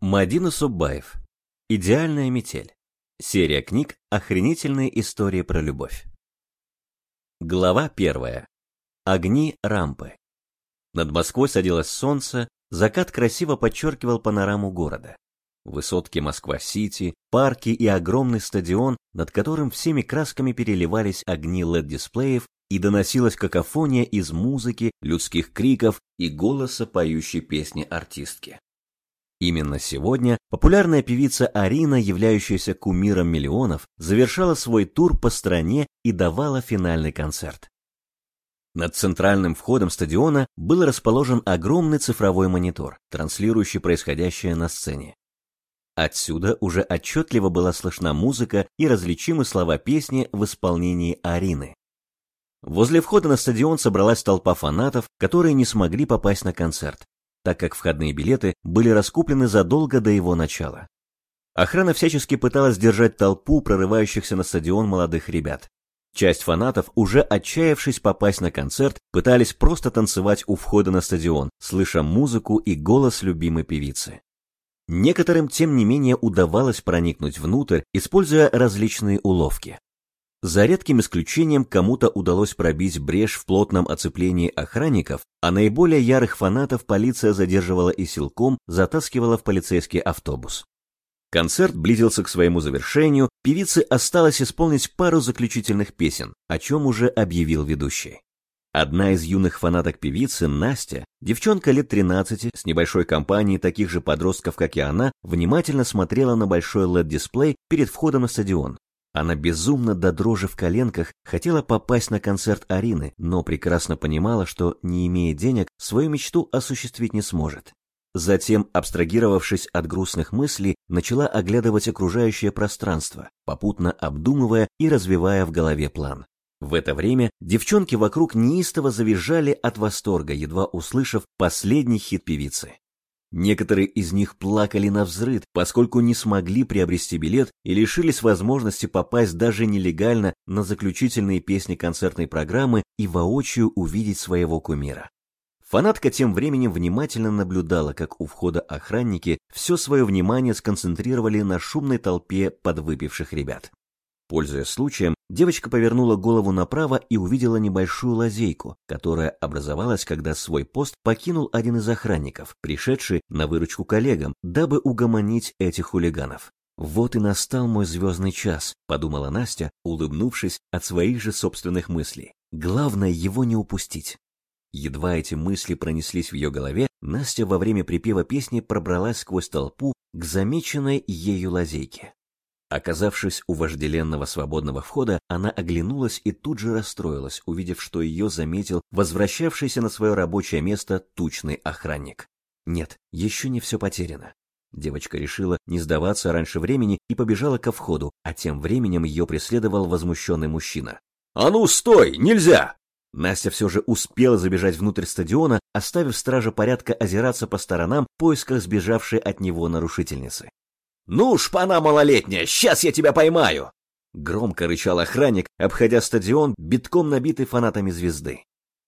Мадина Суббаев. Идеальная метель. Серия книг «Охренительные истории про любовь». Глава первая. Огни рампы. Над Москвой садилось солнце, закат красиво подчеркивал панораму города. Высотки Москва-Сити, парки и огромный стадион, над которым всеми красками переливались огни LED-дисплеев и доносилась какофония из музыки, людских криков и голоса поющей песни артистки. Именно сегодня популярная певица Арина, являющаяся кумиром миллионов, завершала свой тур по стране и давала финальный концерт. Над центральным входом стадиона был расположен огромный цифровой монитор, транслирующий происходящее на сцене. Отсюда уже отчетливо была слышна музыка и различимы слова песни в исполнении Арины. Возле входа на стадион собралась толпа фанатов, которые не смогли попасть на концерт, так как входные билеты были раскуплены задолго до его начала. Охрана всячески пыталась держать толпу прорывающихся на стадион молодых ребят. Часть фанатов, уже отчаявшись попасть на концерт, пытались просто танцевать у входа на стадион, слыша музыку и голос любимой певицы. Некоторым, тем не менее, удавалось проникнуть внутрь, используя различные уловки. За редким исключением кому-то удалось пробить брешь в плотном оцеплении охранников, а наиболее ярых фанатов полиция задерживала и силком затаскивала в полицейский автобус. Концерт близился к своему завершению, певице осталось исполнить пару заключительных песен, о чем уже объявил ведущий. Одна из юных фанаток певицы, Настя, девчонка лет 13, с небольшой компанией таких же подростков, как и она, внимательно смотрела на большой LED-дисплей перед входом на стадион, она безумно до дрожи в коленках хотела попасть на концерт Арины, но прекрасно понимала, что, не имея денег, свою мечту осуществить не сможет. Затем, абстрагировавшись от грустных мыслей, начала оглядывать окружающее пространство, попутно обдумывая и развивая в голове план. В это время девчонки вокруг неистово завизжали от восторга, едва услышав последний хит певицы. Некоторые из них плакали на взрыд, поскольку не смогли приобрести билет и лишились возможности попасть даже нелегально на заключительные песни концертной программы и воочию увидеть своего кумира. Фанатка тем временем внимательно наблюдала, как у входа охранники все свое внимание сконцентрировали на шумной толпе подвыпивших ребят. Пользуясь случаем, девочка повернула голову направо и увидела небольшую лазейку, которая образовалась, когда свой пост покинул один из охранников, пришедший на выручку коллегам, дабы угомонить этих хулиганов. «Вот и настал мой звездный час», — подумала Настя, улыбнувшись от своих же собственных мыслей. «Главное его не упустить». Едва эти мысли пронеслись в ее голове, Настя во время припева песни пробралась сквозь толпу к замеченной ею лазейке. Оказавшись у вожделенного свободного входа, она оглянулась и тут же расстроилась, увидев, что ее заметил возвращавшийся на свое рабочее место тучный охранник. Нет, еще не все потеряно. Девочка решила не сдаваться раньше времени и побежала ко входу, а тем временем ее преследовал возмущенный мужчина. «А ну, стой! Нельзя!» Настя все же успела забежать внутрь стадиона, оставив стража порядка озираться по сторонам в поисках сбежавшей от него нарушительницы. «Ну, шпана малолетняя, сейчас я тебя поймаю!» Громко рычал охранник, обходя стадион, битком набитый фанатами звезды.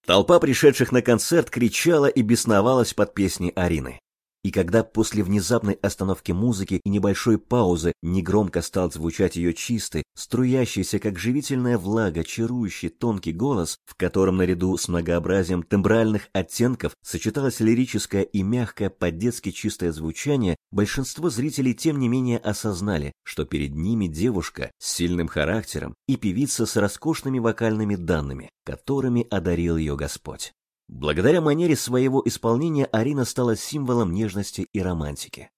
Толпа пришедших на концерт кричала и бесновалась под песни Арины. И когда после внезапной остановки музыки и небольшой паузы негромко стал звучать ее чистый, струящийся, как живительная влага, чарующий тонкий голос, в котором наряду с многообразием тембральных оттенков сочеталось лирическое и мягкое по-детски чистое звучание, большинство зрителей тем не менее осознали, что перед ними девушка с сильным характером и певица с роскошными вокальными данными, которыми одарил ее Господь. Благодаря манере своего исполнения Арина стала символом нежности и романтики.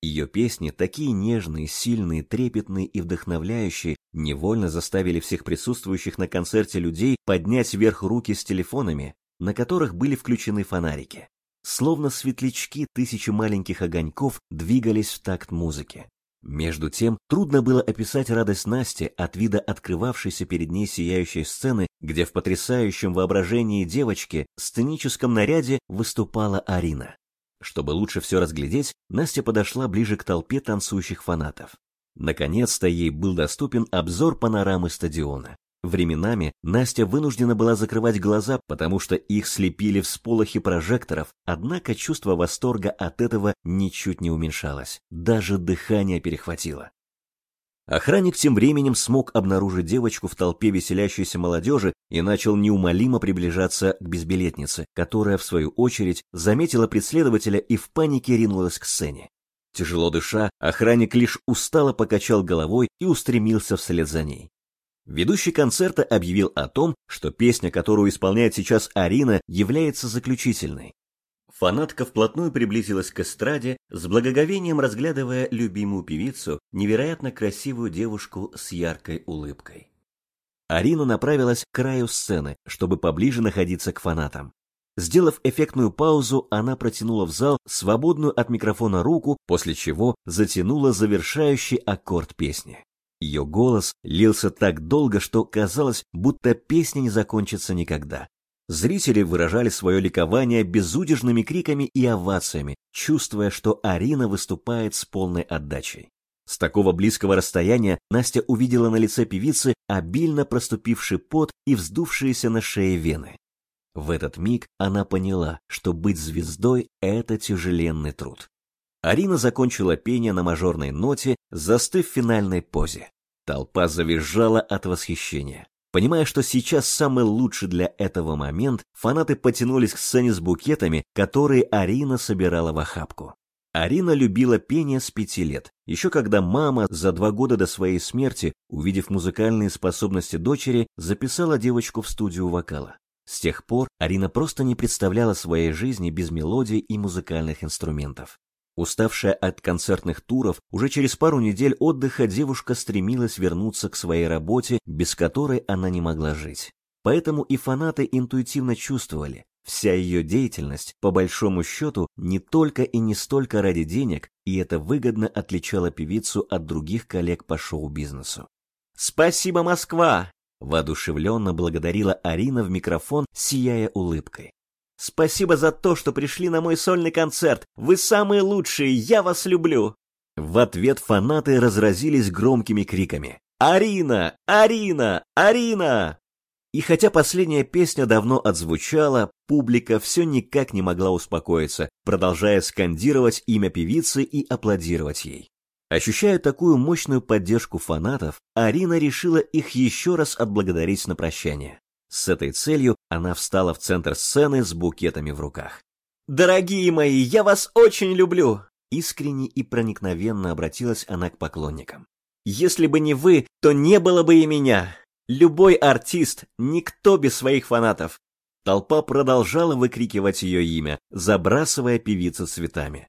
Ее песни, такие нежные, сильные, трепетные и вдохновляющие, невольно заставили всех присутствующих на концерте людей поднять вверх руки с телефонами, на которых были включены фонарики. Словно светлячки тысячи маленьких огоньков двигались в такт музыки. Между тем, трудно было описать радость Насти от вида открывавшейся перед ней сияющей сцены, где в потрясающем воображении девочки в сценическом наряде выступала Арина. Чтобы лучше все разглядеть, Настя подошла ближе к толпе танцующих фанатов. Наконец-то ей был доступен обзор панорамы стадиона. Временами Настя вынуждена была закрывать глаза, потому что их слепили всполохи прожекторов, однако чувство восторга от этого ничуть не уменьшалось, даже дыхание перехватило. Охранник тем временем смог обнаружить девочку в толпе веселящейся молодежи и начал неумолимо приближаться к безбилетнице, которая, в свою очередь, заметила преследователя и в панике ринулась к сцене. Тяжело дыша, охранник лишь устало покачал головой и устремился вслед за ней. Ведущий концерта объявил о том, что песня, которую исполняет сейчас Арина, является заключительной. Фанатка вплотную приблизилась к эстраде, с благоговением разглядывая любимую певицу, невероятно красивую девушку с яркой улыбкой. Арина направилась к краю сцены, чтобы поближе находиться к фанатам. Сделав эффектную паузу, она протянула в зал свободную от микрофона руку, после чего затянула завершающий аккорд песни. Ее голос лился так долго, что казалось, будто песня не закончится никогда. Зрители выражали свое ликование безудержными криками и овациями, чувствуя, что Арина выступает с полной отдачей. С такого близкого расстояния Настя увидела на лице певицы обильно проступивший пот и вздувшиеся на шее вены. В этот миг она поняла, что быть звездой – это тяжеленный труд. Арина закончила пение на мажорной ноте, застыв в финальной позе. Толпа завизжала от восхищения. Понимая, что сейчас самый лучший для этого момент, фанаты потянулись к сцене с букетами, которые Арина собирала в охапку. Арина любила пение с пяти лет, еще когда мама за два года до своей смерти, увидев музыкальные способности дочери, записала девочку в студию вокала. С тех пор Арина просто не представляла своей жизни без мелодий и музыкальных инструментов. Уставшая от концертных туров, уже через пару недель отдыха девушка стремилась вернуться к своей работе, без которой она не могла жить. Поэтому и фанаты интуитивно чувствовали, вся ее деятельность, по большому счету, не только и не столько ради денег, и это выгодно отличало певицу от других коллег по шоу-бизнесу. «Спасибо, Москва!» – воодушевленно благодарила Арина в микрофон, сияя улыбкой. Спасибо за то, что пришли на мой сольный концерт. Вы самые лучшие, я вас люблю. В ответ фанаты разразились громкими криками. «Арина! Арина! Арина!» И хотя последняя песня давно отзвучала, публика все никак не могла успокоиться, продолжая скандировать имя певицы и аплодировать ей. Ощущая такую мощную поддержку фанатов, Арина решила их еще раз отблагодарить на прощание. С этой целью она встала в центр сцены с букетами в руках. «Дорогие мои, я вас очень люблю!» Искренне и проникновенно обратилась она к поклонникам. «Если бы не вы, то не было бы и меня. Любой артист, никто без своих фанатов». Толпа продолжала выкрикивать ее имя, забрасывая певицу цветами.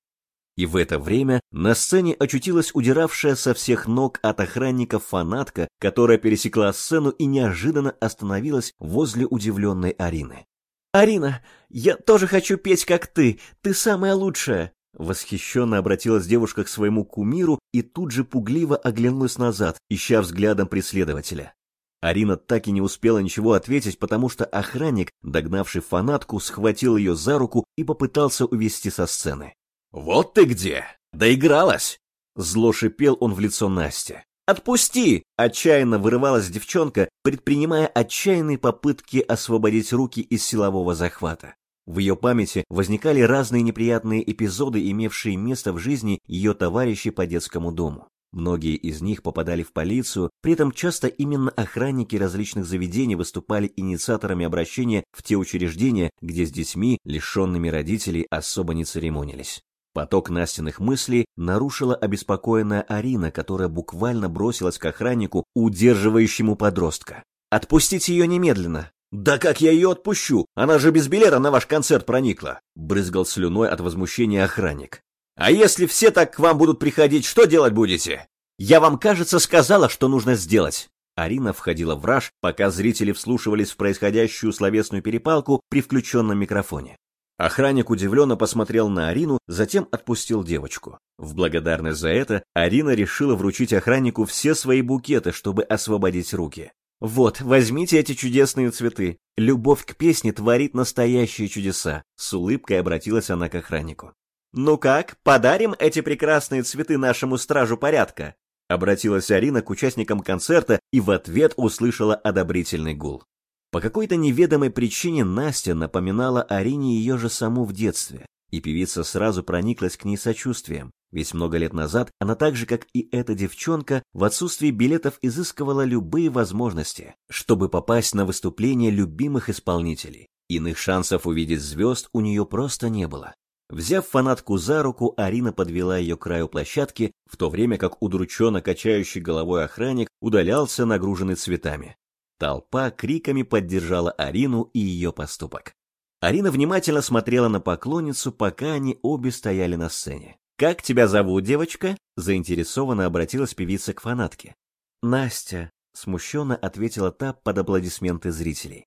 И в это время на сцене очутилась удиравшая со всех ног от охранников фанатка, которая пересекла сцену и неожиданно остановилась возле удивленной Арины. «Арина, я тоже хочу петь, как ты, ты самая лучшая!» Восхищенно обратилась девушка к своему кумиру и тут же пугливо оглянулась назад, ища взглядом преследователя. Арина так и не успела ничего ответить, потому что охранник, догнавший фанатку, схватил ее за руку и попытался увести со сцены. «Вот ты где! Доигралась!» Зло шипел он в лицо Насте. «Отпусти!» – отчаянно вырывалась девчонка, предпринимая отчаянные попытки освободить руки из силового захвата. В ее памяти возникали разные неприятные эпизоды, имевшие место в жизни ее товарищей по детскому дому. Многие из них попадали в полицию, при этом часто именно охранники различных заведений выступали инициаторами обращения в те учреждения, где с детьми, лишенными родителей, особо не церемонились. Поток Настиных мыслей нарушила обеспокоенная Арина, которая буквально бросилась к охраннику, удерживающему подростка. «Отпустите ее немедленно!» «Да как я ее отпущу? Она же без билета на ваш концерт проникла!» Брызгал слюной от возмущения охранник. «А если все так к вам будут приходить, что делать будете?» «Я вам, кажется, сказала, что нужно сделать!» Арина входила в раж, пока зрители вслушивались в происходящую словесную перепалку при включенном микрофоне. Охранник удивленно посмотрел на Арину, затем отпустил девочку. В благодарность за это Арина решила вручить охраннику все свои букеты, чтобы освободить руки. «Вот, возьмите эти чудесные цветы. Любовь к песне творит настоящие чудеса», — с улыбкой обратилась она к охраннику. «Ну как, подарим эти прекрасные цветы нашему стражу порядка?» Обратилась Арина к участникам концерта и в ответ услышала одобрительный гул. По какой-то неведомой причине Настя напоминала Арине ее же саму в детстве, и певица сразу прониклась к ней сочувствием, ведь много лет назад она так же, как и эта девчонка, в отсутствии билетов изыскивала любые возможности, чтобы попасть на выступление любимых исполнителей. Иных шансов увидеть звезд у нее просто не было. Взяв фанатку за руку, Арина подвела ее к краю площадки, в то время как удрученно качающий головой охранник удалялся, нагруженный цветами. Толпа криками поддержала Арину и ее поступок. Арина внимательно смотрела на поклонницу, пока они обе стояли на сцене. «Как тебя зовут, девочка?» – заинтересованно обратилась певица к фанатке. «Настя», – смущенно ответила та под аплодисменты зрителей.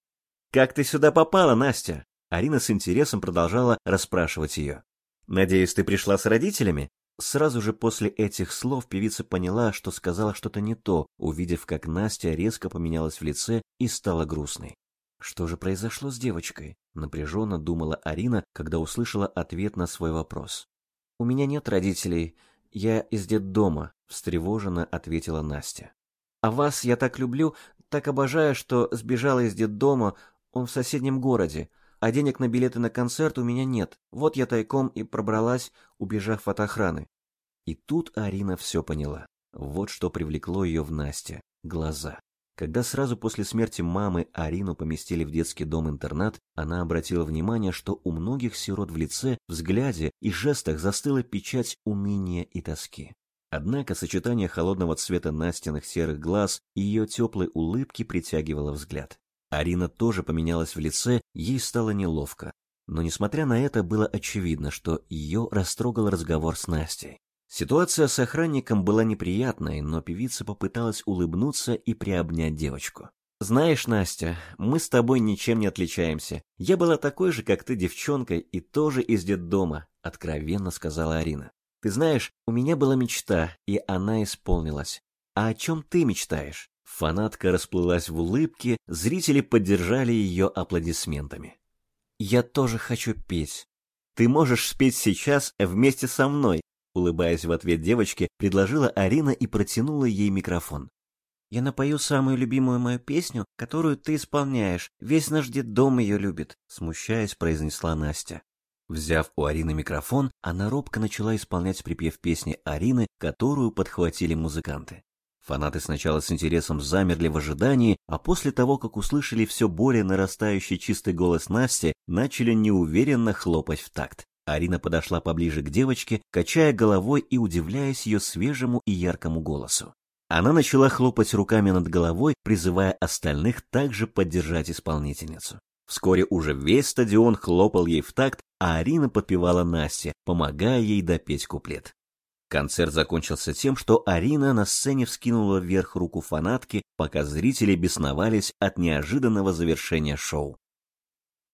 «Как ты сюда попала, Настя?» Арина с интересом продолжала расспрашивать ее. «Надеюсь, ты пришла с родителями?» Сразу же после этих слов певица поняла, что сказала что-то не то, увидев, как Настя резко поменялась в лице и стала грустной. Что же произошло с девочкой? Напряженно думала Арина, когда услышала ответ на свой вопрос. «У меня нет родителей. Я из детдома», — встревоженно ответила Настя. «А вас я так люблю, так обожаю, что сбежала из детдома, он в соседнем городе, а денег на билеты на концерт у меня нет. Вот я тайком и пробралась, убежав от охраны». И тут Арина все поняла. Вот что привлекло ее в Насте — глаза. Когда сразу после смерти мамы Арину поместили в детский дом-интернат, она обратила внимание, что у многих сирот в лице, взгляде и жестах застыла печать уныния и тоски. Однако сочетание холодного цвета Настиных серых глаз и ее теплой улыбки притягивало взгляд. Арина тоже поменялась в лице, ей стало неловко. Но несмотря на это, было очевидно, что ее растрогал разговор с Настей. Ситуация с охранником была неприятной, но певица попыталась улыбнуться и приобнять девочку. «Знаешь, Настя, мы с тобой ничем не отличаемся. Я была такой же, как ты, девчонкой, и тоже из детдома», — откровенно сказала Арина. «Ты знаешь, у меня была мечта, и она исполнилась. А о чем ты мечтаешь?» Фанатка расплылась в улыбке, зрители поддержали ее аплодисментами. «Я тоже хочу петь. Ты можешь спеть сейчас вместе со мной, Улыбаясь в ответ девочке, предложила Арина и протянула ей микрофон. «Я напою самую любимую мою песню, которую ты исполняешь. Весь наш дом ее любит», — смущаясь, произнесла Настя. Взяв у Арины микрофон, она робко начала исполнять припев песни Арины, которую подхватили музыканты. Фанаты сначала с интересом замерли в ожидании, а после того, как услышали все более нарастающий чистый голос Насти, начали неуверенно хлопать в такт. Арина подошла поближе к девочке, качая головой и удивляясь ее свежему и яркому голосу. Она начала хлопать руками над головой, призывая остальных также поддержать исполнительницу. Вскоре уже весь стадион хлопал ей в такт, а Арина подпевала Насте, помогая ей допеть куплет. Концерт закончился тем, что Арина на сцене вскинула вверх руку фанатки, пока зрители бесновались от неожиданного завершения шоу.